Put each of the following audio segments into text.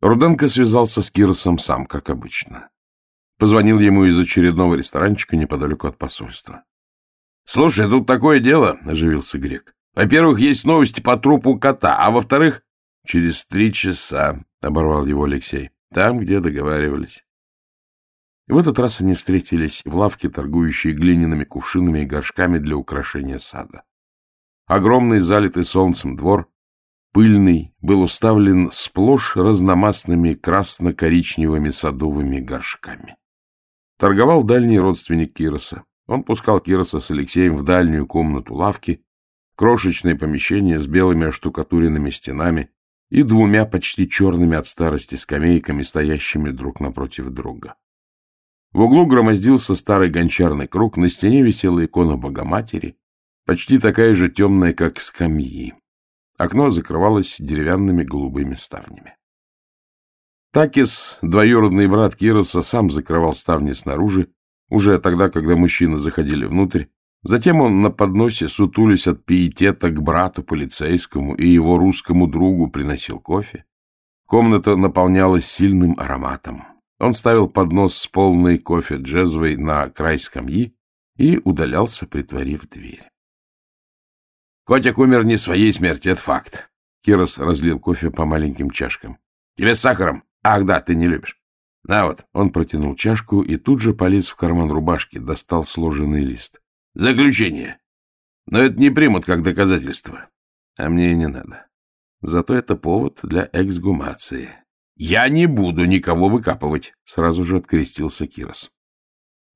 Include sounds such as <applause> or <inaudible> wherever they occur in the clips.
Руденко связался с Киросом сам, как обычно. Позвонил ему из очередного ресторанчика неподалеку от посольства. — Слушай, тут такое дело, — оживился Грек. — Во-первых, есть новости по трупу кота, а во-вторых... — Через три часа, — оборвал его Алексей, — там, где договаривались. В этот раз они встретились в лавке, торгующей глиняными кувшинами и горшками для украшения сада. Огромный, залитый солнцем двор, пыльный, был уставлен сплошь разномастными красно-коричневыми садовыми горшками. Торговал дальний родственник Кироса. Он пускал Кироса с Алексеем в дальнюю комнату лавки, крошечное помещение с белыми оштукатуренными стенами и двумя почти черными от старости скамейками, стоящими друг напротив друга. В углу громоздился старый гончарный круг, на стене висела икона Богоматери, почти такая же темная, как скамьи. Окно закрывалось деревянными голубыми ставнями. Такис, двоюродный брат Кироса, сам закрывал ставни снаружи, уже тогда, когда мужчины заходили внутрь. Затем он на подносе, сутулись от пиетета к брату полицейскому и его русскому другу, приносил кофе. Комната наполнялась сильным ароматом. Он ставил поднос с полной кофе джезвой на край скамьи и удалялся, притворив дверь. Котик умер не своей смертью, это факт. Кирос разлил кофе по маленьким чашкам. Тебе с сахаром? Ах, да, ты не любишь. На вот. Он протянул чашку и тут же полез в карман рубашки, достал сложенный лист. Заключение. Но это не примут как доказательство. А мне и не надо. Зато это повод для эксгумации. Я не буду никого выкапывать, сразу же открестился Кирос.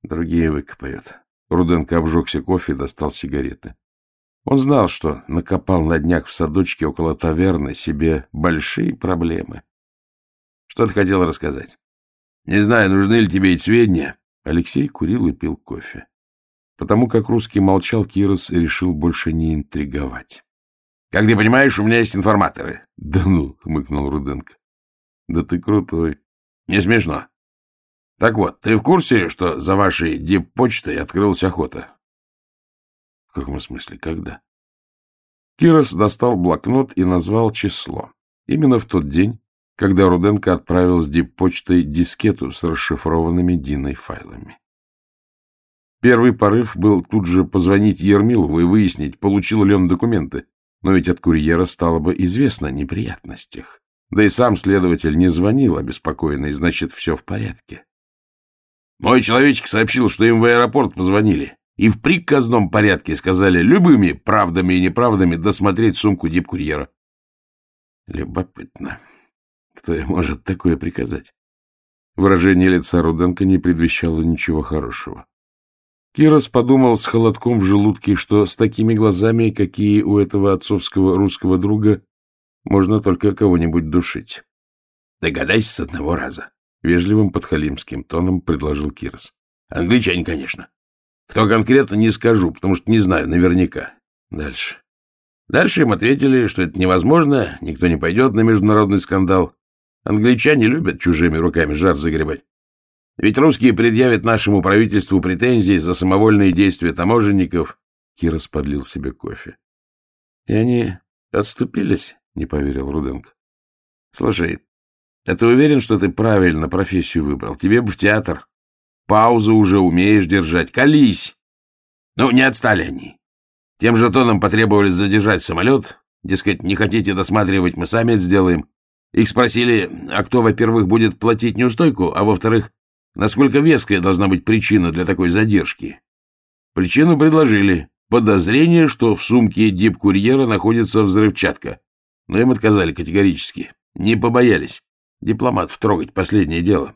Другие выкопают. Руденко обжегся кофе и достал сигареты. Он знал, что накопал на днях в садочке около таверны себе большие проблемы. Что ты хотел рассказать? Не знаю, нужны ли тебе эти сведения. Алексей курил и пил кофе. Потому как русский молчал, Кирос решил больше не интриговать. — Как ты понимаешь, у меня есть информаторы. — Да ну, — хмыкнул Руденко. Да ты крутой. Не смешно. Так вот, ты в курсе, что за вашей дип-почтой открылась охота? В каком смысле? Когда? Кирос достал блокнот и назвал число. Именно в тот день, когда Руденко отправил с дип-почтой дискету с расшифрованными Диной файлами. Первый порыв был тут же позвонить Ермилову и выяснить, получил ли он документы, но ведь от курьера стало бы известно о неприятностях. Да и сам следователь не звонил обеспокоенный, значит, все в порядке. Мой человечек сообщил, что им в аэропорт позвонили и в приказном порядке сказали любыми правдами и неправдами досмотреть сумку дипкурьера. Любопытно. Кто им может такое приказать? Выражение лица Руденко не предвещало ничего хорошего. Кирос подумал с холодком в желудке, что с такими глазами, какие у этого отцовского русского друга, можно только кого-нибудь душить. — Догадайся с одного раза, — вежливым подхалимским тоном предложил Кирос. — Англичане, конечно. Кто конкретно, не скажу, потому что не знаю наверняка. Дальше. Дальше им ответили, что это невозможно, никто не пойдет на международный скандал. Англичане любят чужими руками жар загребать. Ведь русские предъявят нашему правительству претензии за самовольные действия таможенников. Кирос подлил себе кофе. И они отступились — не поверил Руденко. — Слушай, а ты уверен, что ты правильно профессию выбрал? Тебе бы в театр. Паузу уже умеешь держать. Колись! Ну, не отстали они. Тем же тоном потребовались задержать самолет. Дескать, не хотите досматривать, мы сами это сделаем. Их спросили, а кто, во-первых, будет платить неустойку, а во-вторых, насколько веская должна быть причина для такой задержки. Причину предложили. Подозрение, что в сумке дип-курьера находится взрывчатка. Но им отказали категорически. Не побоялись. Дипломатов трогать последнее дело.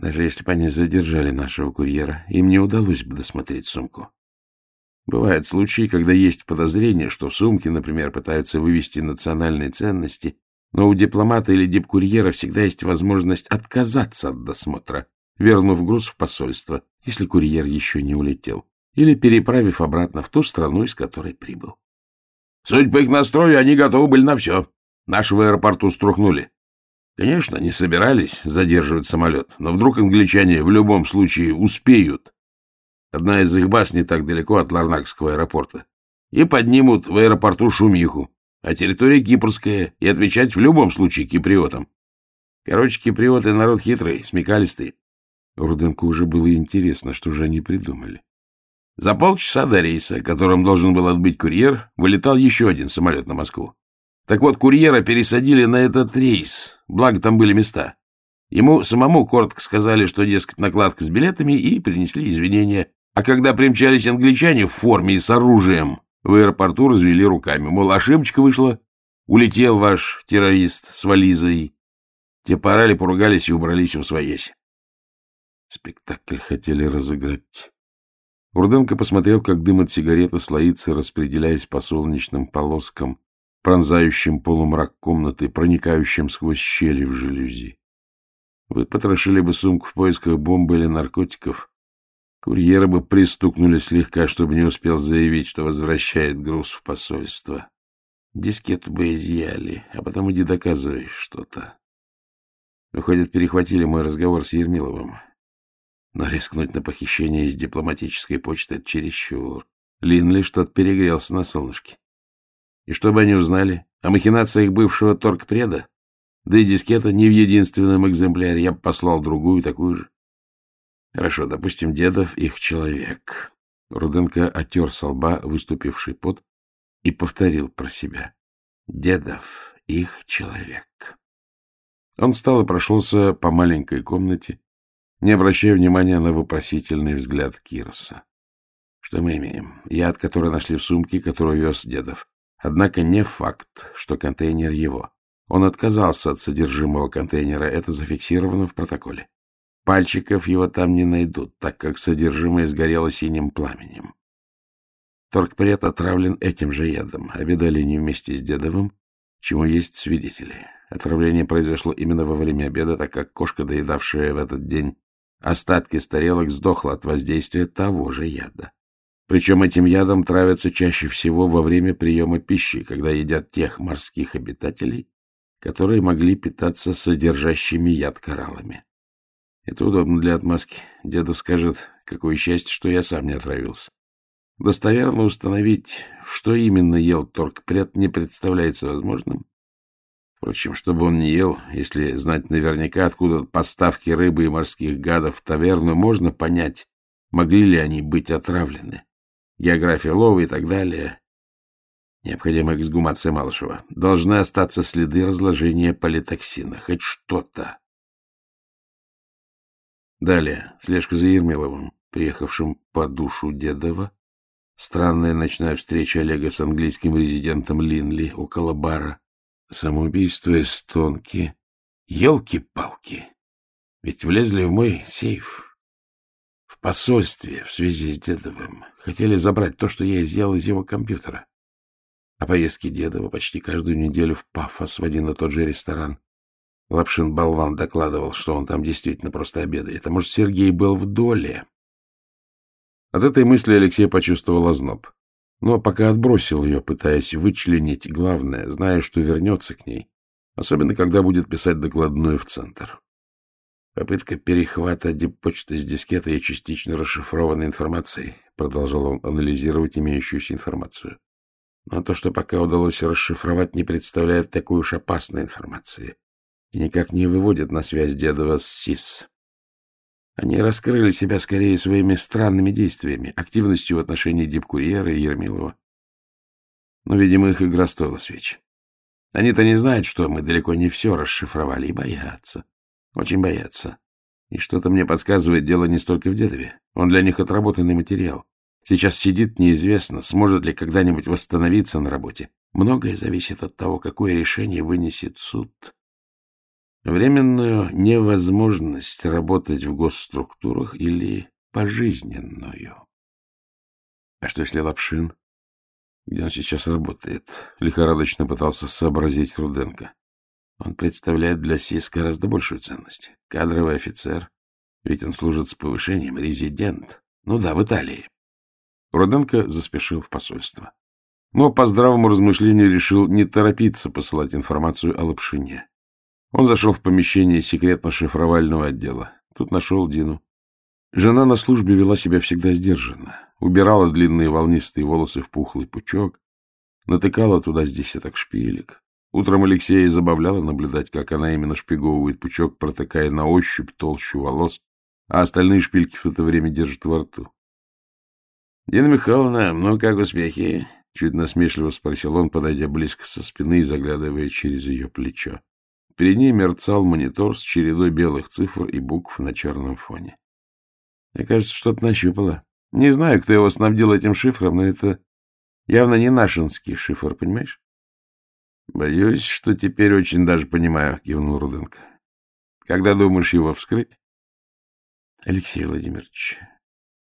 Даже если бы они задержали нашего курьера, им не удалось бы досмотреть сумку. Бывают случаи, когда есть подозрение, что в сумке, например, пытаются вывести национальные ценности, но у дипломата или дипкурьера всегда есть возможность отказаться от досмотра, вернув груз в посольство, если курьер еще не улетел, или переправив обратно в ту страну, из которой прибыл. Судя по их настрою, они готовы были на все. Наш в аэропорту струхнули. Конечно, не собирались задерживать самолет, но вдруг англичане в любом случае успеют. Одна из их баз не так далеко от Ларнакского аэропорта. И поднимут в аэропорту шумиху, а территория кипрская, и отвечать в любом случае киприотам. Короче, киприоты народ хитрый, смекалистый. Руденко уже было интересно, что же они придумали. За полчаса до рейса, которым должен был отбыть курьер, вылетал еще один самолет на Москву. Так вот, курьера пересадили на этот рейс, благо там были места. Ему самому коротко сказали, что, дескать, накладка с билетами, и принесли извинения. А когда примчались англичане в форме и с оружием, в аэропорту развели руками. Мол, ошибочка вышла, улетел ваш террорист с вализой. Те порали, поругались и убрались в своясь. Спектакль хотели разыграть. Урденко посмотрел, как дым от сигареты слоится, распределяясь по солнечным полоскам, пронзающим полумрак комнаты, проникающим сквозь щели в жалюзи. Вы потрошили бы сумку в поисках бомбы или наркотиков. Курьеры бы пристукнули слегка, чтобы не успел заявить, что возвращает груз в посольство. Дискету бы изъяли, а потом иди доказывай что-то. Выходит, перехватили мой разговор с Ермиловым. Но рискнуть на похищение из дипломатической почты — это чересчур. Линли что-то перегрелся на солнышке. И что бы они узнали? О махинациях бывшего торгпреда? Да и дискета не в единственном экземпляре. Я бы послал другую, такую же. Хорошо, допустим, Дедов их человек. Руденко отер со лба выступивший пот и повторил про себя. Дедов их человек. Он встал и прошелся по маленькой комнате, не обращая внимания на вопросительный взгляд Кироса. Что мы имеем? Яд, который нашли в сумке, которую вез Дедов. Однако не факт, что контейнер его. Он отказался от содержимого контейнера, это зафиксировано в протоколе. Пальчиков его там не найдут, так как содержимое сгорело синим пламенем. Торгпред отравлен этим же ядом, обедали не вместе с Дедовым, чему есть свидетели. Отравление произошло именно во время обеда, так как кошка, доедавшая в этот день остатки с тарелок, сдохла от воздействия того же яда. Причем этим ядом травятся чаще всего во время приема пищи, когда едят тех морских обитателей, которые могли питаться содержащими яд кораллами. Это удобно для отмазки. Дедов скажет, какое счастье, что я сам не отравился. Достоверно установить, что именно ел торгпред, не представляется возможным. Впрочем, чтобы он не ел, если знать наверняка, откуда поставки рыбы и морских гадов в таверну, можно понять, могли ли они быть отравлены география лова и так далее. Необходима эксгумация Малышева. Должны остаться следы разложения политоксина. Хоть что-то. Далее. Слежка за Ермиловым, приехавшим по душу Дедова. Странная ночная встреча Олега с английским резидентом Линли около бара. Самоубийство эстонки. Елки-палки. Ведь влезли в мой сейф посольстве в связи с Дедовым. Хотели забрать то, что я изъял из его компьютера. О поездке Дедова почти каждую неделю в Пафос в один и тот же ресторан. Лапшин-болван докладывал, что он там действительно просто обедает. А может, Сергей был в доле? От этой мысли Алексей почувствовал озноб. Но пока отбросил ее, пытаясь вычленить главное, зная, что вернется к ней, особенно когда будет писать докладную в центр. Попытка перехвата диппочты с дискетой и частично расшифрованной информацией. Продолжал он анализировать имеющуюся информацию. Но то, что пока удалось расшифровать, не представляет такой уж опасной информации и никак не выводит на связь Дедова с СИС. Они раскрыли себя скорее своими странными действиями, активностью в отношении Дипкурьера и Ермилова. Но, видимо, их игра стоила свеч. Они-то не знают, что мы далеко не все расшифровали и боятся. Очень боятся. И что-то мне подсказывает, дело не столько в Дедове. Он для них отработанный материал. Сейчас сидит неизвестно, сможет ли когда-нибудь восстановиться на работе. Многое зависит от того, какое решение вынесет суд. Временную невозможность работать в госструктурах или пожизненную. А что если Лапшин? Где он сейчас работает? Лихорадочно пытался сообразить Руденко. Он представляет для СИС гораздо большую ценность. Кадровый офицер, ведь он служит с повышением, резидент. Ну да, в Италии. Руденко заспешил в посольство. Но по здравому размышлению решил не торопиться посылать информацию о Лапшине. Он зашел в помещение секретно-шифровального отдела. Тут нашел Дину. Жена на службе вела себя всегда сдержанно. Убирала длинные волнистые волосы в пухлый пучок, натыкала туда-здесь так шпилек. Утром Алексея забавляло наблюдать, как она именно шпиговывает пучок, протыкая на ощупь толщу волос, а остальные шпильки в это время держит во рту. — Дина Михайловна, ну как успехи? — чуть насмешливо спросил он, подойдя близко со спины и заглядывая через ее плечо. Перед ней мерцал монитор с чередой белых цифр и букв на черном фоне. — Мне кажется, что-то нащупала. Не знаю, кто его снабдил этим шифром, но это явно не нашинский шифр, понимаешь? — Боюсь, что теперь очень даже понимаю, — кивнул Руденко. — Когда думаешь его вскрыть? — Алексей Владимирович,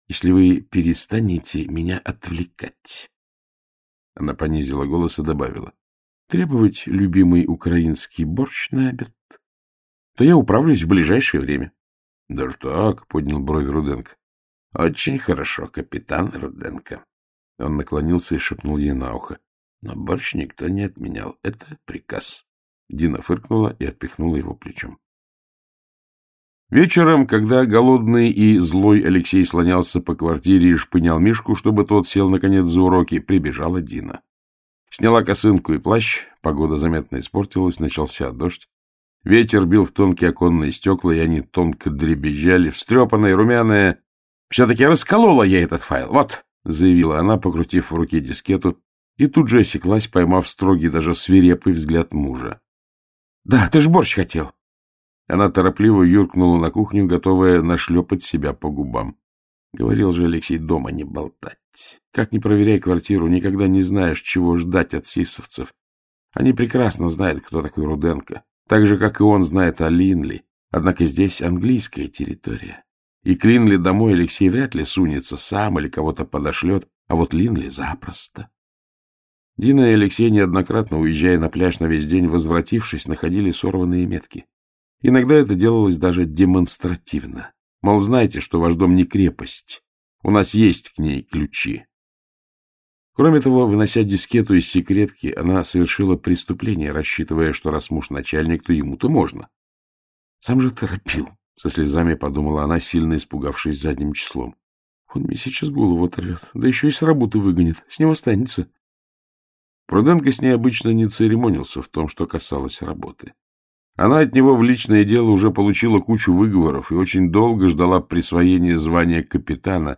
если вы перестанете меня отвлекать... Она понизила голос и добавила. — Требовать любимый украинский борщ на обед, то я управлюсь в ближайшее время. — Даже так, — поднял брови Руденко. — Очень хорошо, капитан Руденко. Он наклонился и шепнул ей на ухо. Но борщ никто не отменял. Это приказ. Дина фыркнула и отпихнула его плечом. Вечером, когда голодный и злой Алексей слонялся по квартире и шпынял Мишку, чтобы тот сел, наконец, за уроки, прибежала Дина. Сняла косынку и плащ, погода заметно испортилась, начался дождь. Ветер бил в тонкие оконные стекла, и они тонко дребезжали, встрепанная, румяная. «Все-таки расколола я этот файл, вот!» — заявила она, покрутив в руке дискету, и тут же осеклась, поймав строгий, даже свирепый взгляд мужа. — Да, ты ж борщ хотел. Она торопливо юркнула на кухню, готовая нашлепать себя по губам. Говорил же Алексей дома не болтать. Как не проверяй квартиру, никогда не знаешь, чего ждать от сисовцев. Они прекрасно знают, кто такой Руденко. Так же, как и он знает о Линли. Однако здесь английская территория. И к Линли домой Алексей вряд ли сунется сам или кого-то подошлет, а вот Линли запросто. Дина и Алексей, неоднократно уезжая на пляж на весь день, возвратившись, находили сорванные метки. Иногда это делалось даже демонстративно. Мол, знаете, что ваш дом не крепость. У нас есть к ней ключи. Кроме того, вынося дискету из секретки, она совершила преступление, рассчитывая, что раз муж начальник, то ему-то можно. Сам же торопил, со слезами подумала она, сильно испугавшись задним числом. Он мне сейчас голову оторвет, да еще и с работы выгонит, с него останется. Пруденко с ней обычно не церемонился в том, что касалось работы. Она от него в личное дело уже получила кучу выговоров и очень долго ждала присвоения звания капитана,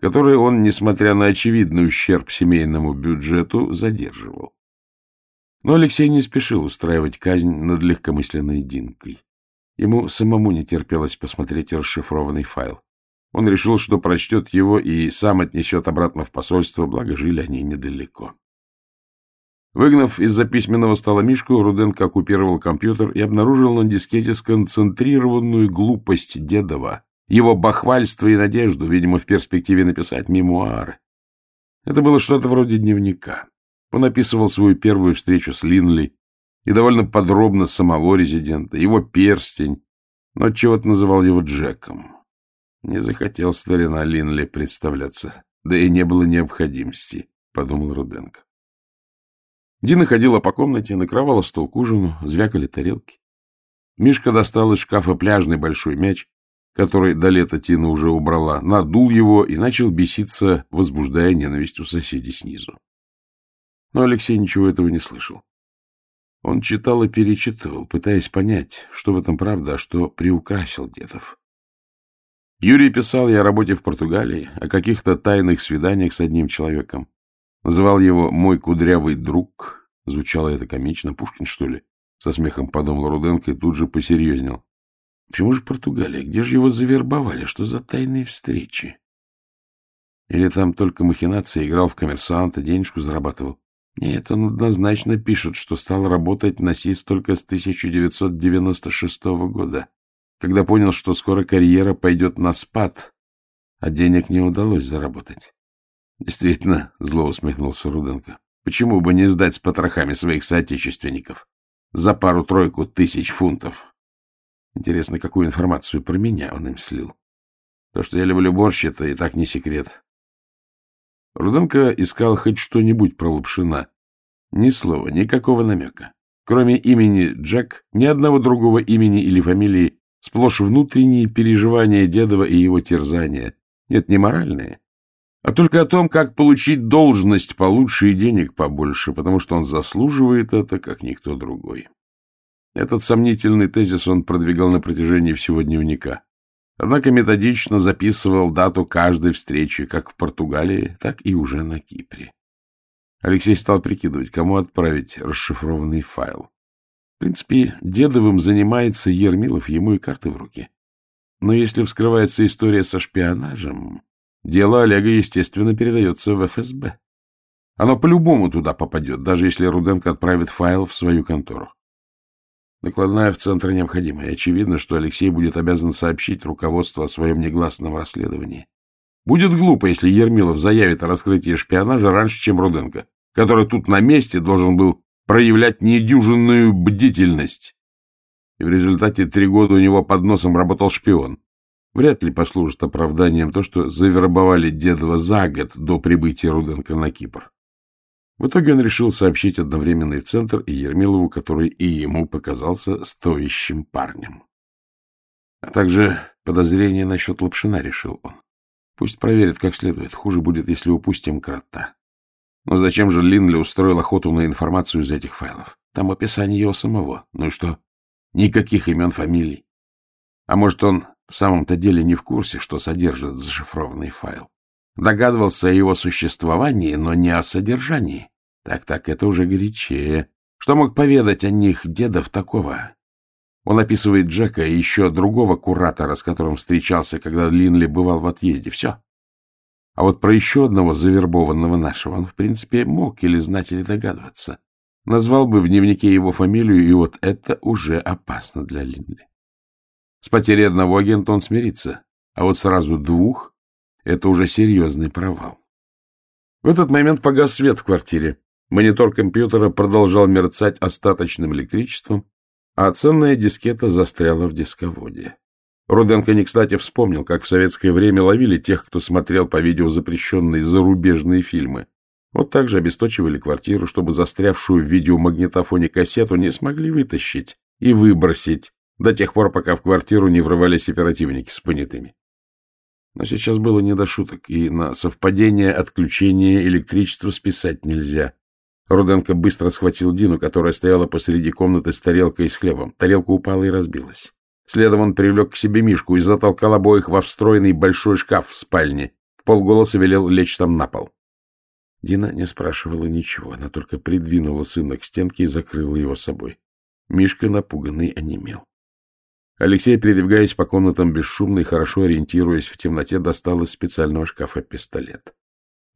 которое он, несмотря на очевидный ущерб семейному бюджету, задерживал. Но Алексей не спешил устраивать казнь над легкомысленной Динкой. Ему самому не терпелось посмотреть расшифрованный файл. Он решил, что прочтет его и сам отнесет обратно в посольство, благо жили они недалеко. Выгнав из-за письменного стола Мишку, Руденко оккупировал компьютер и обнаружил на дискете сконцентрированную глупость Дедова, его бахвальство и надежду, видимо, в перспективе написать мемуары. Это было что-то вроде дневника. Он описывал свою первую встречу с Линли и довольно подробно самого резидента, его перстень, но чего-то называл его Джеком. Не захотел старина Линли представляться, да и не было необходимости, — подумал Руденко. Дина ходила по комнате, накрывала стол к ужину, звякали тарелки. Мишка достал из шкафа пляжный большой мяч, который до лета Тина уже убрала, надул его и начал беситься, возбуждая ненависть у соседей снизу. Но Алексей ничего этого не слышал. Он читал и перечитывал, пытаясь понять, что в этом правда, а что приукрасил Дедов. Юрий писал ей о работе в Португалии, о каких-то тайных свиданиях с одним человеком. Называл его «мой кудрявый друг». Звучало это комично. Пушкин, что ли? Со смехом подумал Руденко и тут же посерьезнел. Почему же Португалия? Где же его завербовали? Что за тайные встречи? Или там только махинация, играл в коммерсанта, денежку зарабатывал? Нет, он однозначно пишет, что стал работать на СИС только с 1996 года, когда понял, что скоро карьера пойдет на спад, а денег не удалось заработать. Действительно, зло усмехнулся Руденко. Почему бы не сдать с потрохами своих соотечественников? За пару-тройку тысяч фунтов. Интересно, какую информацию про меня он им слил. То, что я люблю борщ, это и так не секрет. Руденко искал хоть что-нибудь про Лапшина. Ни слова, никакого намека. Кроме имени Джек, ни одного другого имени или фамилии, сплошь внутренние переживания Дедова и его терзания. Нет, не моральные, а только о том, как получить должность получше и денег побольше, потому что он заслуживает это, как никто другой. Этот сомнительный тезис он продвигал на протяжении всего дневника. Однако методично записывал дату каждой встречи, как в Португалии, так и уже на Кипре. Алексей стал прикидывать, кому отправить расшифрованный файл. В принципе, Дедовым занимается Ермилов, ему и карты в руки. Но если вскрывается история со шпионажем, дело Олега, естественно, передается в ФСБ. Оно по-любому туда попадет, даже если Руденко отправит файл в свою контору. Накладная в центр необходима, и очевидно, что Алексей будет обязан сообщить руководству о своем негласном расследовании. Будет глупо, если Ермилов заявит о раскрытии шпионажа раньше, чем Руденко, который тут на месте должен был проявлять недюжинную бдительность. И в результате три года у него под носом работал шпион. Вряд ли послужит оправданием то, что завербовали Дедова за год до прибытия Руденко на Кипр. В итоге он решил сообщить одновременно и в центр, и Ермилову, который и ему показался стоящим парнем. А также подозрение насчет Лапшина, решил он. Пусть проверит как следует. Хуже будет, если упустим крота. Но зачем же Линли устроил охоту на информацию из этих файлов? Там описание его самого. Ну и что? Никаких имен, фамилий. А может, он в самом-то деле не в курсе, что содержит зашифрованный файл? Догадывался о его существовании, но не о содержании. Так-так, это уже горячее. Что мог поведать о них дедов такого? Он описывает Джека и еще другого куратора, с которым встречался, когда Линли бывал в отъезде. Все. А вот про еще одного завербованного нашего он, в принципе, мог или знать, или догадываться. Назвал бы в дневнике его фамилию, и вот это уже опасно для Линли. С потерей одного агента он смирится, а вот сразу двух — это уже серьезный провал. В этот момент погас свет в квартире. Монитор компьютера продолжал мерцать остаточным электричеством, а ценная дискета застряла в дисководе. Руденко не кстати вспомнил, как в советское время ловили тех, кто смотрел по видео запрещенные зарубежные фильмы. Вот так же обесточивали квартиру, чтобы застрявшую в видеомагнитофоне кассету не смогли вытащить и выбросить до тех пор, пока в квартиру не врывались оперативники с понятыми. Но сейчас было не до шуток, и на совпадение отключения электричества списать нельзя. Руденко быстро схватил Дину, которая стояла посреди комнаты с тарелкой с хлебом. Тарелка упала и разбилась. Следом он привлек к себе Мишку и затолкал обоих во встроенный большой шкаф в спальне. В полголоса велел лечь там на пол. Дина не спрашивала ничего, она только придвинула сына к стенке и закрыла его собой. Мишка, напуганный, онемел. Алексей, передвигаясь по комнатам бесшумно и хорошо ориентируясь в темноте, достал из специального шкафа пистолет.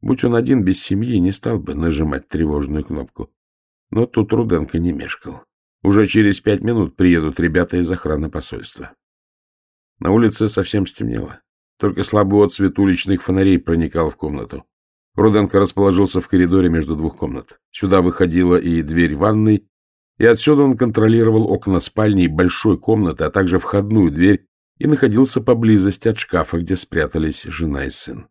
Будь он один без семьи, не стал бы нажимать тревожную кнопку. Но тут Руденко не мешкал. Уже через пять минут приедут ребята из охраны посольства. На улице совсем стемнело. Только слабый отсвет уличных фонарей проникал в комнату. Руденко расположился в коридоре между двух комнат. Сюда выходила и дверь ванной, и отсюда он контролировал окна спальни и большой комнаты, а также входную дверь, и находился поблизости от шкафа, где спрятались жена и сын.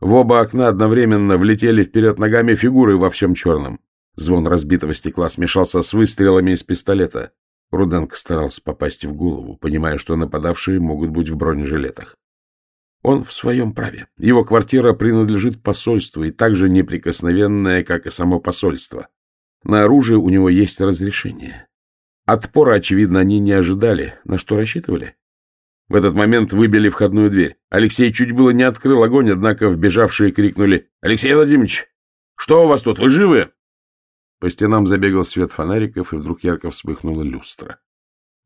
В оба окна одновременно влетели вперед ногами фигуры во всем черном. Звон разбитого стекла смешался с выстрелами из пистолета. Руденко старался попасть в голову, понимая, что нападавшие могут быть в бронежилетах. Он в своем праве. Его квартира принадлежит посольству и так же неприкосновенная, как и само посольство. На оружие у него есть разрешение. Отпора, очевидно, они не ожидали. На что рассчитывали? В этот момент выбили входную дверь. Алексей чуть было не открыл огонь, однако вбежавшие крикнули «Алексей Владимирович, что у вас тут? Вы живы?» По стенам забегал свет фонариков, и вдруг ярко вспыхнула люстра.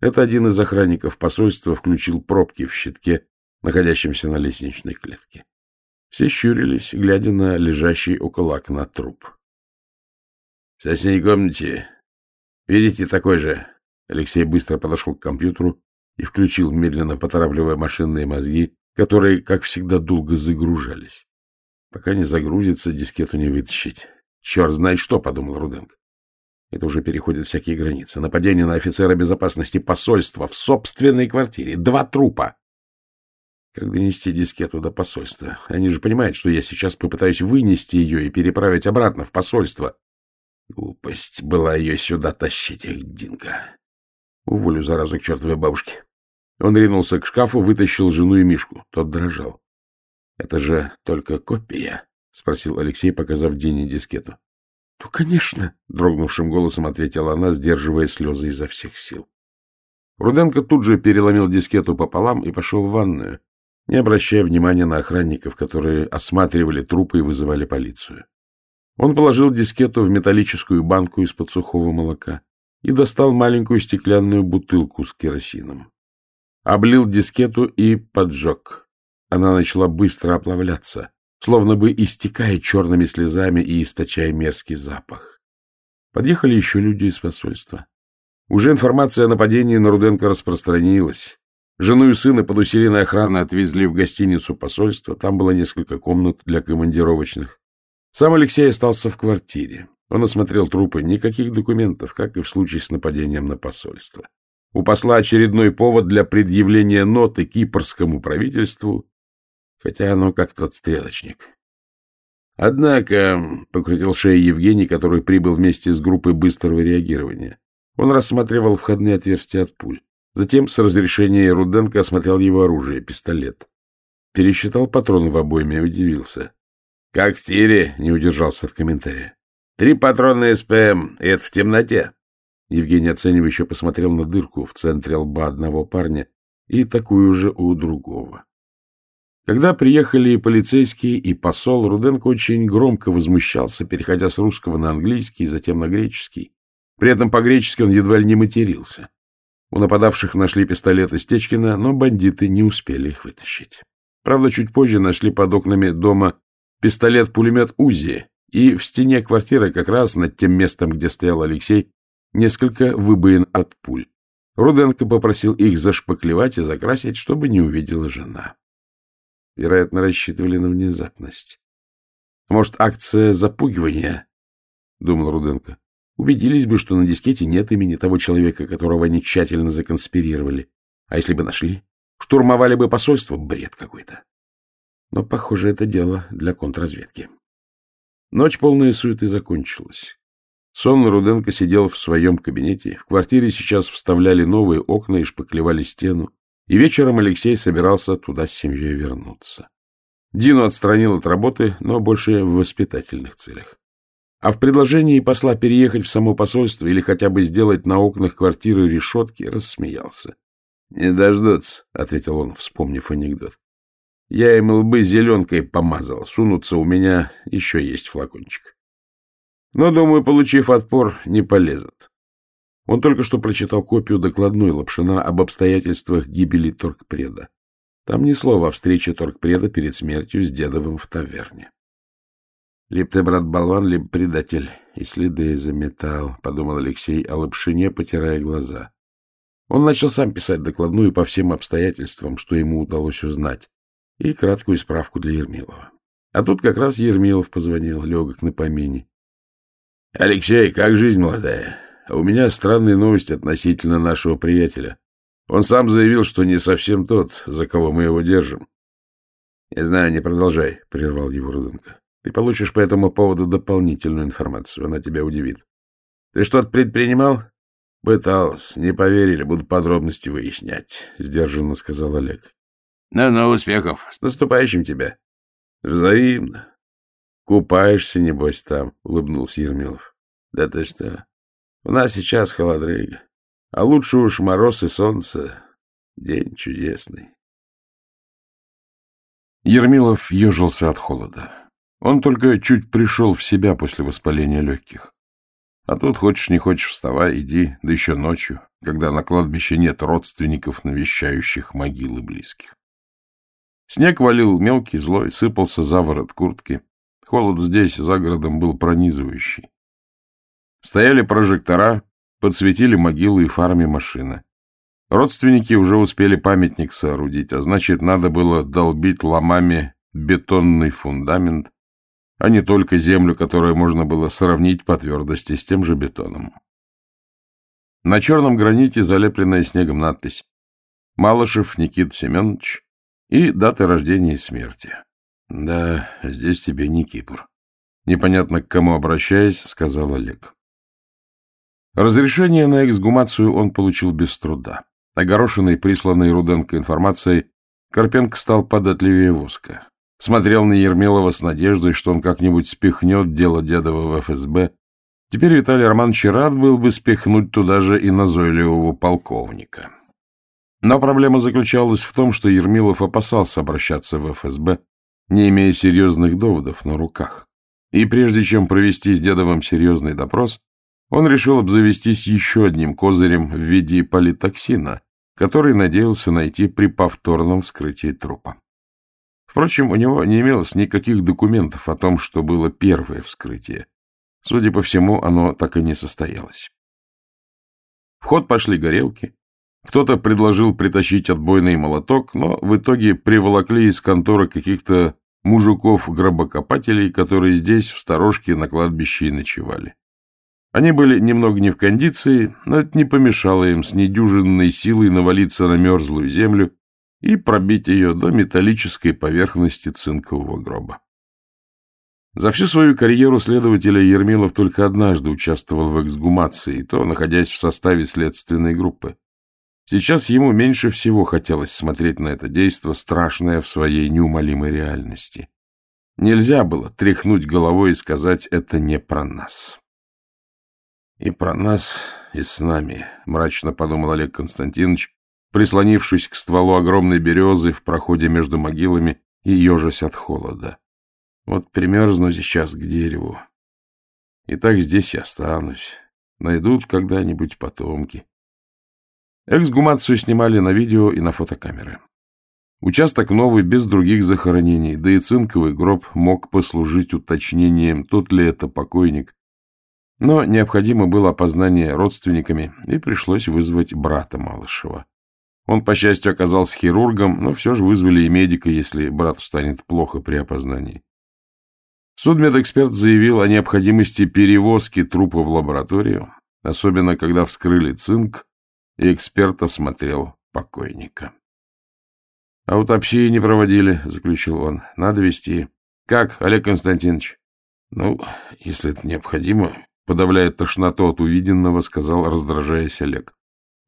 Это один из охранников посольства включил пробки в щитке, находящемся на лестничной клетке. Все щурились, глядя на лежащий около окна труп. — В соседней комнате. Видите, такой же. Алексей быстро подошел к компьютеру и включил, медленно поторапливая машинные мозги, которые, как всегда, долго загружались. Пока не загрузится, дискету не вытащить. Черт знает что, — подумал Руденко. Это уже переходит всякие границы. Нападение на офицера безопасности посольства в собственной квартире. Два трупа. Как донести дискету до посольства? Они же понимают, что я сейчас попытаюсь вынести ее и переправить обратно в посольство. Глупость была ее сюда тащить, их Динка. Уволю заразу к чертовой бабушке. Он ринулся к шкафу, вытащил жену и Мишку. Тот дрожал. Это же только копия, — спросил Алексей, показав Дине дискету. — Ну, конечно, — дрогнувшим голосом ответила она, сдерживая слезы изо всех сил. Руденко тут же переломил дискету пополам и пошел в ванную, не обращая внимания на охранников, которые осматривали трупы и вызывали полицию. Он положил дискету в металлическую банку из-под сухого молока и достал маленькую стеклянную бутылку с керосином. Облил дискету и поджег. Она начала быстро оплавляться, словно бы истекая черными слезами и источая мерзкий запах. Подъехали еще люди из посольства. Уже информация о нападении на Руденко распространилась. Жену и сына под усиленной охраной отвезли в гостиницу посольства. Там было несколько комнат для командировочных. Сам Алексей остался в квартире. Он осмотрел трупы, никаких документов, как и в случае с нападением на посольство. У посла очередной повод для предъявления ноты кипрскому правительству, хотя оно как тот стрелочник. Однако, — покрутил шею Евгений, который прибыл вместе с группой быстрого реагирования, он рассматривал входные отверстия от пуль. Затем с разрешения Руденко осмотрел его оружие, пистолет. Пересчитал патроны в обойме и удивился. — Как в тире, — не удержался от комментария. — Три патрона СПМ, и это в темноте. Евгений оценивающе посмотрел на дырку в центре лба одного парня и такую же у другого. Когда приехали и полицейские, и посол, Руденко очень громко возмущался, переходя с русского на английский, затем на греческий. При этом по-гречески он едва ли не матерился. У нападавших нашли пистолеты Стечкина, но бандиты не успели их вытащить. Правда, чуть позже нашли под окнами дома пистолет-пулемет УЗИ, и в стене квартиры, как раз над тем местом, где стоял Алексей, несколько выбоин от пуль. Руденко попросил их зашпаклевать и закрасить, чтобы не увидела жена. Вероятно, рассчитывали на внезапность. А может, акция запугивания, — думал Руденко. Убедились бы, что на дискете нет имени того человека, которого они тщательно законспирировали. А если бы нашли? Штурмовали бы посольство? Бред какой-то. Но, похоже, это дело для контрразведки. Ночь полная суеты закончилась. Сон Руденко сидел в своем кабинете. В квартире сейчас вставляли новые окна и шпаклевали стену. И вечером Алексей собирался туда с семьей вернуться. Дину отстранил от работы, но больше в воспитательных целях. А в предложении посла переехать в само посольство или хотя бы сделать на окнах квартиры решетки рассмеялся. — Не дождутся, — ответил он, вспомнив анекдот. — Я им лбы зеленкой помазал, сунуться у меня еще есть флакончик. Но, думаю, получив отпор, не полезут. Он только что прочитал копию докладной Лапшина об обстоятельствах гибели торгпреда. Там ни слова о встрече торгпреда перед смертью с Дедовым в таверне. Либо ты, брат, болван, либо предатель. И следы заметал, — подумал Алексей о лапшине, потирая глаза. Он начал сам писать докладную по всем обстоятельствам, что ему удалось узнать, и краткую справку для Ермилова. А тут как раз Ермилов позвонил, легок на помине. — Алексей, как жизнь молодая? А у меня странные новости относительно нашего приятеля. Он сам заявил, что не совсем тот, за кого мы его держим. — Не знаю, не продолжай, — прервал его Руденко. Ты получишь по этому поводу дополнительную информацию. Она тебя удивит. Ты что-то предпринимал? Пытался. Не поверили. Буду подробности выяснять, — сдержанно сказал Олег. Ну-ну, успехов. С наступающим тебя. Взаимно. Купаешься, небось, там, — улыбнулся Ермилов. Да ты что? У нас сейчас холодрыга. А лучше уж мороз и солнце. День чудесный. Ермилов ежился от холода. Он только чуть пришел в себя после воспаления легких. А тут, хочешь не хочешь, вставай, иди, да еще ночью, когда на кладбище нет родственников, навещающих могилы близких. Снег валил мелкий, злой, сыпался за ворот куртки. Холод здесь, за городом, был пронизывающий. Стояли прожектора, подсветили могилы и фарами машины. Родственники уже успели памятник соорудить, а значит, надо было долбить ломами бетонный фундамент, а не только землю, которую можно было сравнить по твердости с тем же бетоном. На черном граните залепленная снегом надпись «Малышев Никит Семенович» и дата рождения и смерти. «Да, здесь тебе не Кипр». Непонятно к кому обращаясь, сказал Олег. Разрешение на эксгумацию он получил без труда. Огорошенный присланной Руденко информацией, Карпенко стал податливее воска. смотрел на Ермилова с надеждой, что он как-нибудь спихнет дело дедова в ФСБ, теперь Виталий Романович рад был бы спихнуть туда же и назойливого полковника. Но проблема заключалась в том, что Ермилов опасался обращаться в ФСБ, не имея серьезных доводов на руках. И прежде чем провести с Дедовым серьезный допрос, он решил обзавестись еще одним козырем в виде политоксина, который надеялся найти при повторном вскрытии трупа. Впрочем, у него не имелось никаких документов о том, что было первое вскрытие. Судя по всему, оно так и не состоялось. В ход пошли горелки. Кто-то предложил притащить отбойный молоток, но в итоге приволокли из конторы каких-то мужиков-гробокопателей, которые здесь, в сторожке, на кладбище и ночевали. Они были немного не в кондиции, но это не помешало им с недюжинной силой навалиться на мерзлую землю и пробить ее до металлической поверхности цинкового гроба. За всю свою карьеру следователя Ермилов только однажды участвовал в эксгумации, и то находясь в составе следственной группы. Сейчас ему меньше всего хотелось смотреть на это действо, страшное в своей неумолимой реальности. Нельзя было тряхнуть головой и сказать «это не про нас». «И про нас, и с нами», — мрачно подумал Олег Константинович, прислонившись к стволу огромной березы в проходе между могилами и ежась от холода. «Вот примерзну сейчас к дереву. И так здесь и останусь. Найдут когда-нибудь потомки». Эксгумацию снимали на видео и на фотокамеры. Участок новый, без других захоронений, да и цинковый гроб мог послужить уточнением, тот ли это покойник, но необходимо было опознание родственниками, и пришлось вызвать брата Малышева. Он, по счастью, оказался хирургом, но все же вызвали и медика, если брату станет плохо при опознании. Судмедэксперт заявил о необходимости перевозки трупа в лабораторию, особенно когда вскрыли цинк, и эксперт осмотрел покойника. — Аутопсии не проводили, — заключил он. — Надо вести. — Как, Олег Константинович? — Ну, если это необходимо, Подавляя тошноту от увиденного, сказал, раздражаясь Олег.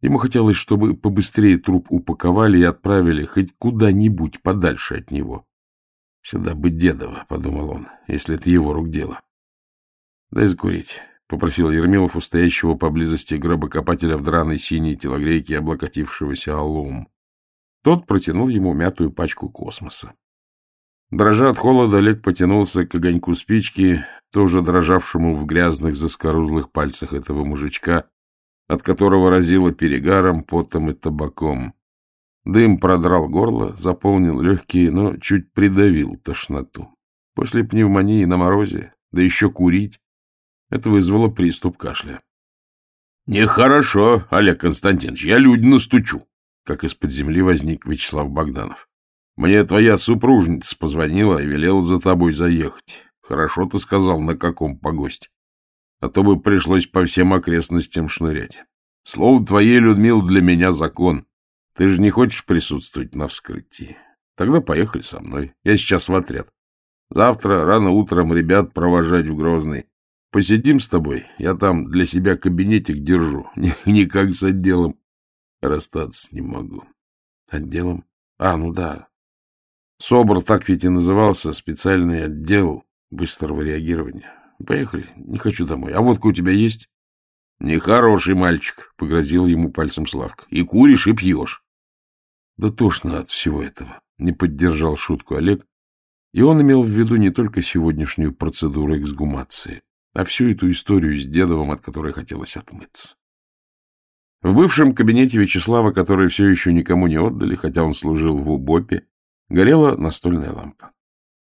Ему хотелось, чтобы побыстрее труп упаковали и отправили хоть куда-нибудь подальше от него. «Сюда бы Дедова», — подумал он, — «если это его рук дело». «Дай закурить», — попросил Ермилов у стоящего поблизости гробокопателя в драной синей телогрейке, облокотившегося аллум. Тот протянул ему мятую пачку космоса. Дрожа от холода, Олег потянулся к огоньку спички, тоже дрожавшему в грязных заскорузлых пальцах этого мужичка, от которого разило перегаром, потом и табаком. Дым продрал горло, заполнил легкие, но чуть придавил тошноту. После пневмонии на морозе, да еще курить, это вызвало приступ кашля. — Нехорошо, Олег Константинович, я люди настучу, как из-под земли возник Вячеслав Богданов. Мне твоя супружница позвонила и велела за тобой заехать. Хорошо ты сказал, на каком погосте. А то бы пришлось по всем окрестностям шнырять. Слово твое, Людмила, для меня закон. Ты же не хочешь присутствовать на вскрытии? Тогда поехали со мной. Я сейчас в отряд. Завтра рано утром ребят провожать в Грозный. Посидим с тобой. Я там для себя кабинетик держу. <laughs> Никак с отделом. Расстаться не могу. Отделом? А, ну да, СОБР так ведь и назывался, специальный отдел быстрого реагирования. Поехали, не хочу домой. А водка у тебя есть? Нехороший мальчик, — погрозил ему пальцем Славка. И куришь, и пьешь. Да тошно от всего этого, — не поддержал шутку Олег. И он имел в виду не только сегодняшнюю процедуру эксгумации, а всю эту историю с Дедовым, от которой хотелось отмыться. В бывшем кабинете Вячеслава, который все еще никому не отдали, хотя он служил в УБОПе, Горела настольная лампа.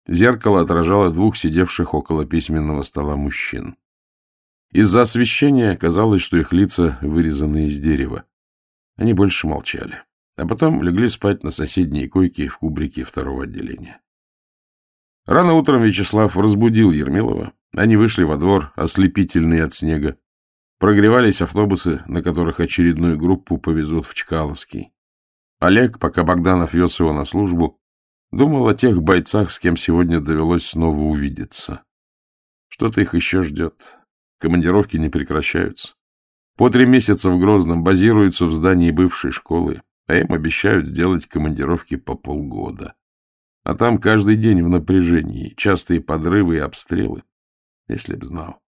Зеркало отражало двух сидевших около письменного стола мужчин. Из-за освещения казалось, что их лица вырезаны из дерева. Они больше молчали, а потом легли спать на соседней койке в кубрике второго отделения. Рано утром Вячеслав разбудил Ермилова. Они вышли во двор, ослепительные от снега. Прогревались автобусы, на которых очередную группу повезут в Чкаловский. Олег, пока Богданов вез его на службу, Думал о тех бойцах, с кем сегодня довелось снова увидеться. Что-то их еще ждет. Командировки не прекращаются. По три месяца в Грозном базируются в здании бывшей школы, а им обещают сделать командировки по полгода. А там каждый день в напряжении, частые подрывы и обстрелы. Если б знал.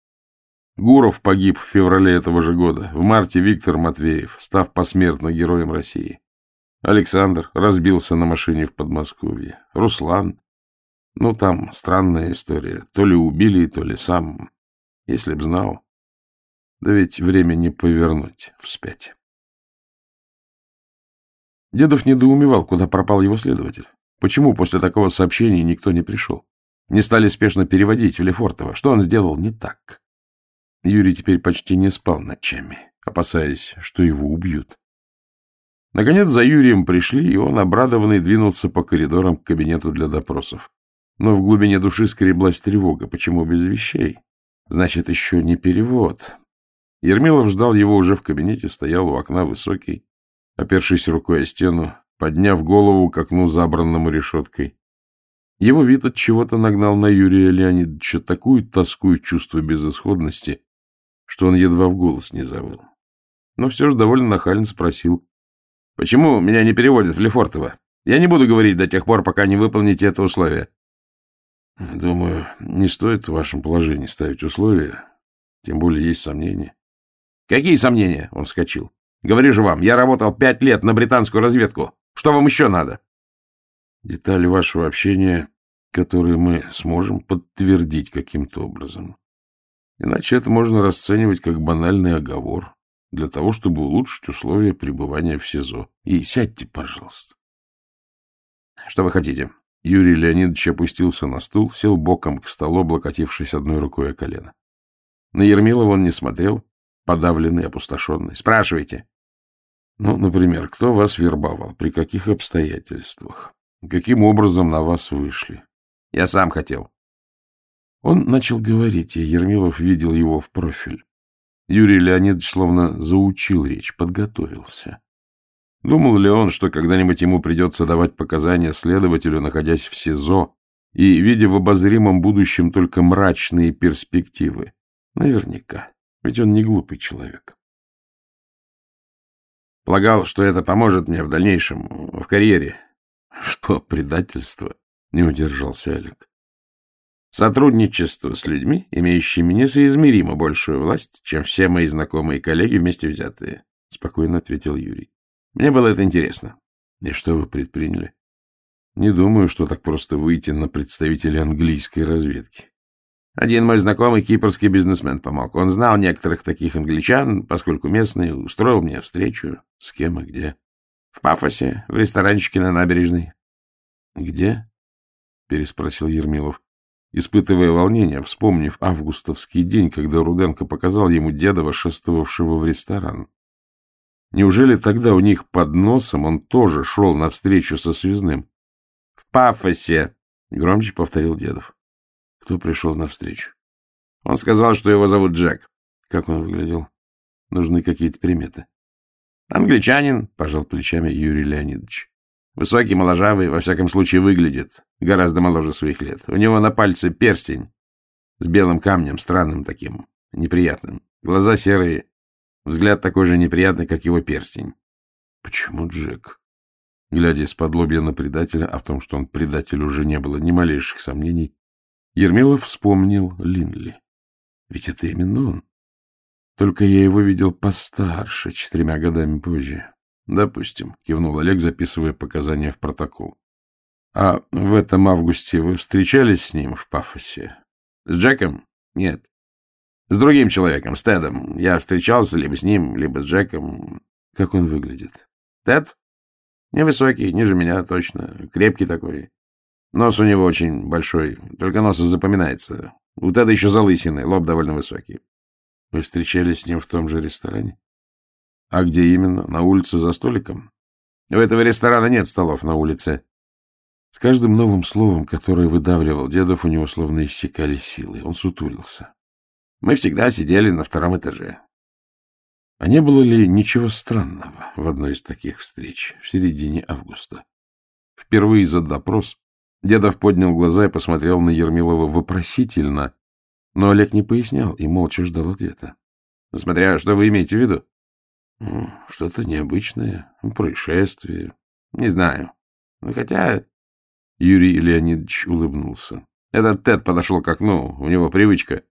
Гуров погиб в феврале этого же года. В марте Виктор Матвеев, став посмертно героем России. Александр разбился на машине в Подмосковье. Руслан. Ну, там странная история. То ли убили, то ли сам. Если б знал. Да ведь время не повернуть вспять. Дедов недоумевал, куда пропал его следователь. Почему после такого сообщения никто не пришел? Не стали спешно переводить в Лефортово. Что он сделал не так? Юрий теперь почти не спал ночами, опасаясь, что его убьют. Наконец за Юрием пришли, и он, обрадованный, двинулся по коридорам к кабинету для допросов. Но в глубине души скреблась тревога. Почему без вещей? Значит, еще не перевод. Ермилов ждал его уже в кабинете, стоял у окна высокий, опершись рукой о стену, подняв голову к окну, забранному решеткой. Его вид от чего-то нагнал на Юрия Леонидовича такую тоску и чувство безысходности, что он едва в голос не завыл. Но все же довольно нахально спросил. — Почему меня не переводят в Лефортово? Я не буду говорить до тех пор, пока не выполните это условие. — Думаю, не стоит в вашем положении ставить условия, тем более есть сомнения. — Какие сомнения? — он вскочил. — Говорю же вам, я работал пять лет на британскую разведку. Что вам еще надо? Детали вашего общения, которые мы сможем подтвердить каким-то образом. Иначе это можно расценивать как банальный оговор для того, чтобы улучшить условия пребывания в СИЗО. И сядьте, пожалуйста. Что вы хотите? Юрий Леонидович опустился на стул, сел боком к столу, облокотившись одной рукой о колено. На Ермилова он не смотрел, подавленный, опустошенный. Спрашивайте. Ну, например, кто вас вербовал, при каких обстоятельствах, каким образом на вас вышли? Я сам хотел. Он начал говорить, и Ермилов видел его в профиль. Юрий Леонидович словно заучил речь, подготовился. Думал ли он, что когда-нибудь ему придется давать показания следователю, находясь в СИЗО, и видя в обозримом будущем только мрачные перспективы? Наверняка, ведь он не глупый человек. Полагал, что это поможет мне в дальнейшем, в карьере. Что, предательство? Не удержался Олег. Сотрудничество с людьми, имеющими несоизмеримо большую власть, чем все мои знакомые коллеги вместе взятые, — спокойно ответил Юрий. Мне было это интересно. И что вы предприняли? Не думаю, что так просто выйти на представителя английской разведки. Один мой знакомый кипрский бизнесмен помог. Он знал некоторых таких англичан, поскольку местный, устроил мне встречу. С кем и где? В Пафосе, в ресторанчике на набережной. Где? Переспросил Ермилов, испытывая волнение, вспомнив августовский день, когда Руденко показал ему Дедова, шествовавшего в ресторан. Неужели тогда у них под носом он тоже шел навстречу со связным? — В Пафосе! — громче повторил Дедов. Кто пришел навстречу? Он сказал, что его зовут Джек. Как он выглядел? Нужны какие-то приметы. Англичанин, пожал плечами Юрий Леонидович. Высокий, моложавый, во всяком случае, выглядит гораздо моложе своих лет. У него на пальце перстень с белым камнем, странным таким, неприятным. Глаза серые, взгляд такой же неприятный, как его перстень. Почему Джек? Глядя из-под лобья на предателя, а в том, что он предатель уже не было ни малейших сомнений, Ермилов вспомнил Линли. Ведь это именно он. Только я его видел постарше, четырьмя годами позже. Допустим, кивнул Олег, записывая показания в протокол. А в этом августе вы встречались с ним в Пафосе? С Джеком? Нет. С другим человеком, с Тедом. Я встречался либо с ним, либо с Джеком. Как он выглядит? Тед? Невысокий, ниже меня точно. Крепкий такой. Нос у него очень большой, только нос запоминается. У Теда еще залысины, лоб довольно высокий. Вы встречались с ним в том же ресторане? А где именно? На улице за столиком? У этого ресторана нет столов на улице. С каждым новым словом, которое выдавливал Дедов, у него словно иссякали силы. Он сутулился. Мы всегда сидели на втором этаже. А не было ли ничего странного в одной из таких встреч в середине августа? Впервые за допрос Дедов поднял глаза и посмотрел на Ермилова вопросительно, но Олег не пояснял и молча ждал ответа. — Смотря, что вы имеете в виду? Что-то необычное, происшествие. — Не знаю. Хотя Юрий Леонидович улыбнулся. Этот Тед подошел к окну, у него привычка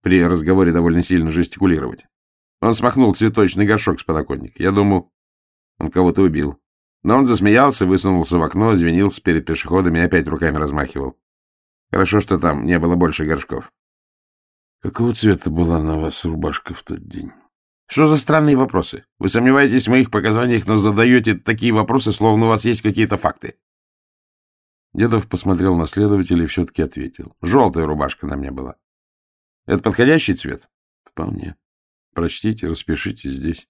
при разговоре довольно сильно жестикулировать. Он смахнул цветочный горшок с подоконника. Я думал, он кого-то убил. Но он засмеялся, высунулся в окно, извинился перед пешеходами и опять руками размахивал. Хорошо, что там не было больше горшков. Какого цвета была на вас рубашка в тот день? Что за странные вопросы? Вы сомневаетесь в моих показаниях, но задаете такие вопросы, словно у вас есть какие-то факты. Дедов посмотрел на следователя и все-таки ответил. Желтая рубашка на мне была. Это подходящий цвет? Вполне. Прочтите, распишите здесь.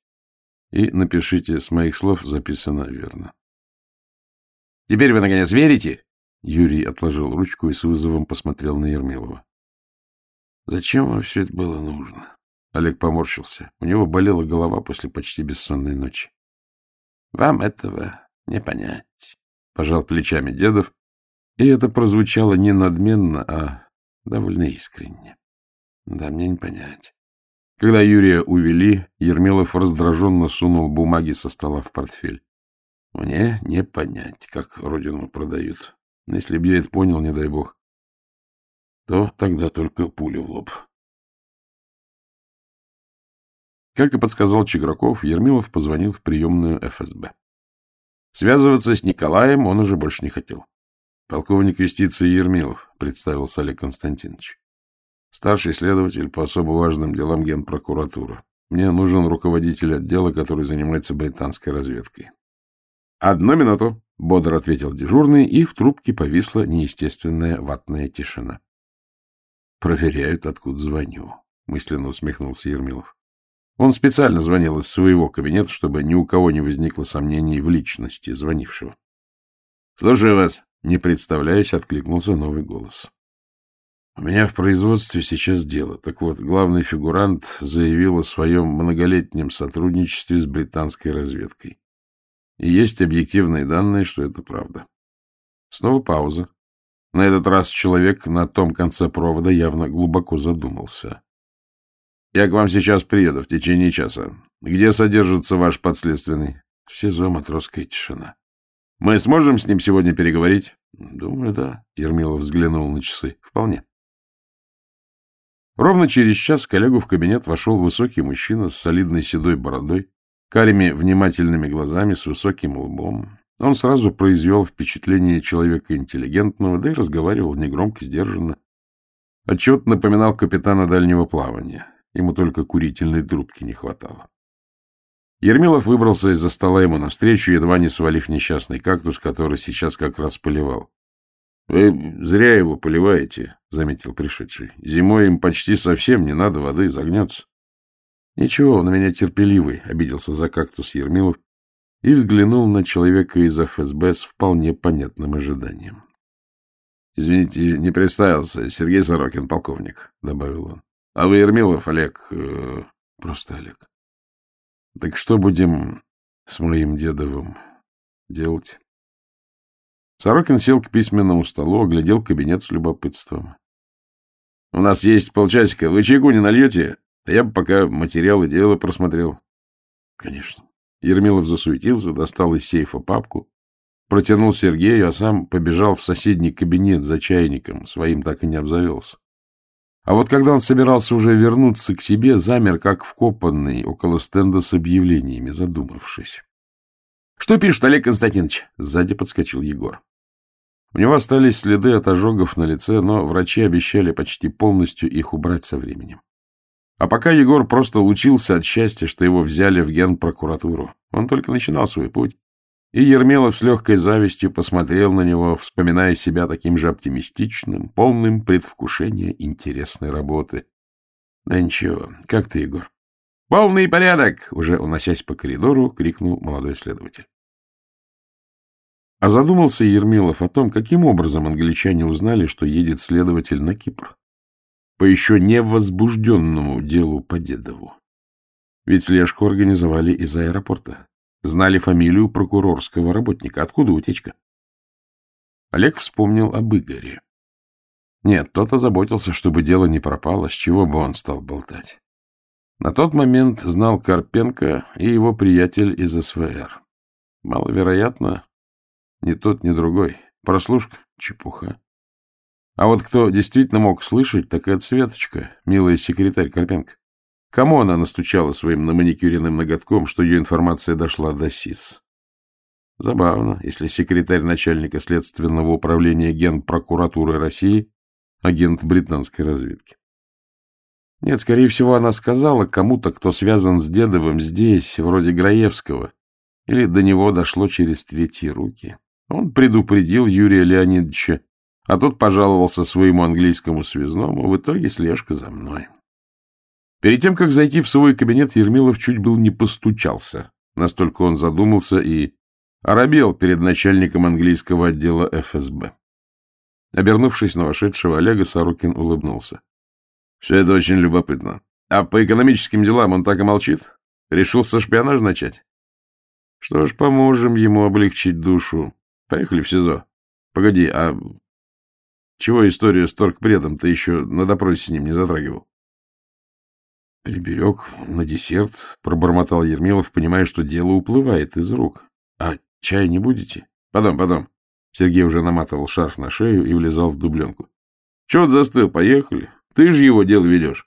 И напишите, с моих слов записано верно. Теперь вы, наконец, верите? Юрий отложил ручку и с вызовом посмотрел на Ермилова. Зачем вам все это было нужно? Олег поморщился. У него болела голова после почти бессонной ночи. — Вам этого не понять, — пожал плечами Дедов, и это прозвучало не надменно, а довольно искренне. Да, мне не понять. Когда Юрия увели, Ермилов раздраженно сунул бумаги со стола в портфель. Мне не понять, как родину продают. Если б я это понял, не дай бог, то тогда только пулю в лоб. Как и подсказал Чиграков, Ермилов позвонил в приемную ФСБ. Связываться с Николаем он уже больше не хотел. Полковник юстиции Ермилов, представился Олег Константинович. Старший следователь по особо важным делам Генпрокуратуры. Мне нужен руководитель отдела, который занимается британской разведкой. «Одну минуту», — бодро ответил дежурный, и в трубке повисла неестественная ватная тишина. «Проверяют, откуда звоню», — мысленно усмехнулся Ермилов. Он специально звонил из своего кабинета, чтобы ни у кого не возникло сомнений в личности звонившего. — Слушаю вас, не представляясь, откликнулся новый голос. У меня в производстве сейчас дело. Так вот, главный фигурант заявил о своем многолетнем сотрудничестве с британской разведкой. И есть объективные данные, что это правда. Снова пауза. На этот раз человек на том конце провода явно глубоко задумался. Я к вам сейчас приеду в течение часа. Где содержится ваш подследственный? В СИЗО матросская тишина. Мы сможем с ним сегодня переговорить? Думаю, да. Ермилов взглянул на часы. Вполне. Ровно через час коллегу в кабинет вошел высокий мужчина с солидной седой бородой, карими внимательными глазами, с высоким лбом. Он сразу произвел впечатление человека интеллигентного, да и разговаривал негромко, сдержанно. Отчет напоминал капитана дальнего плавания. Ему только курительной трубки не хватало. Ермилов выбрался из-за стола ему навстречу, едва не свалив несчастный кактус, который сейчас как раз поливал. — Вы зря его поливаете, — заметил пришедший. — Зимой им почти совсем не надо воды, загнется. — Ничего, он у меня терпеливый, — обиделся за кактус Ермилов и взглянул на человека из ФСБ с вполне понятным ожиданием. — Извините, не представился. Сергей Сорокин, полковник, — добавил он. — А вы Ермилов, Олег? Э, просто Олег. Так что будем с моим дедовым делать? Сорокин сел к письменному столу, оглядел кабинет с любопытством. — У нас есть полчасика. Вы чайку не нальете? Я бы пока материалы дела просмотрел. — Конечно. Ермилов засуетился, достал из сейфа папку, протянул Сергею, а сам побежал в соседний кабинет за чайником, своим так и не обзавелся. А вот когда он собирался уже вернуться к себе, замер, как вкопанный, около стенда с объявлениями, задумавшись. — Что пишет Олег Константинович? — сзади подскочил Егор. У него остались следы от ожогов на лице, но врачи обещали почти полностью их убрать со временем. А пока Егор просто лучился от счастья, что его взяли в генпрокуратуру. Он только начинал свой путь. И Ермелов с легкой завистью посмотрел на него, вспоминая себя таким же оптимистичным, полным предвкушения интересной работы. — Да ничего. Как ты, Егор? — Полный порядок! — уже уносясь по коридору, крикнул молодой следователь. А задумался Ермилов о том, каким образом англичане узнали, что едет следователь на Кипр. По еще не возбужденному делу по Дедову. Ведь слежку организовали из аэропорта. Знали фамилию прокурорского работника. Откуда утечка? Олег вспомнил об Игоре. Нет, тот озаботился, чтобы дело не пропало, с чего бы он стал болтать. На тот момент знал Карпенко и его приятель из СВР. Маловероятно, ни тот, ни другой. Прослушка? Чепуха. А вот кто действительно мог слышать, так это Светочка, милая секретарь Карпенко. Кому она настучала своим наманикюренным ноготком, что ее информация дошла до СИС? Забавно, если секретарь начальника следственного управления Генпрокуратуры России — агент британской разведки. Нет, скорее всего, она сказала кому-то, кто связан с Дедовым здесь, вроде Граевского, или до него дошло через третьи руки. Он предупредил Юрия Леонидовича, а тот пожаловался своему английскому связному, в итоге слежка за мной. Перед тем, как зайти в свой кабинет, Ермилов чуть был не постучался. Настолько он задумался и оробел перед начальником английского отдела ФСБ. Обернувшись на вошедшего Олега, Сорокин улыбнулся. — Все это очень любопытно. А по экономическим делам он так и молчит? Решил со шпионаж начать? Что ж, поможем ему облегчить душу. Поехали в СИЗО. Погоди, а чего историю с торгпредом ты еще на допросе с ним не затрагивал? Приберег на десерт, пробормотал Ермилов, понимая, что дело уплывает из рук. А чай не будете? Потом, потом. Сергей уже наматывал шарф на шею и влезал в дубленку. Чего застыл? Поехали. Ты же его дело ведешь.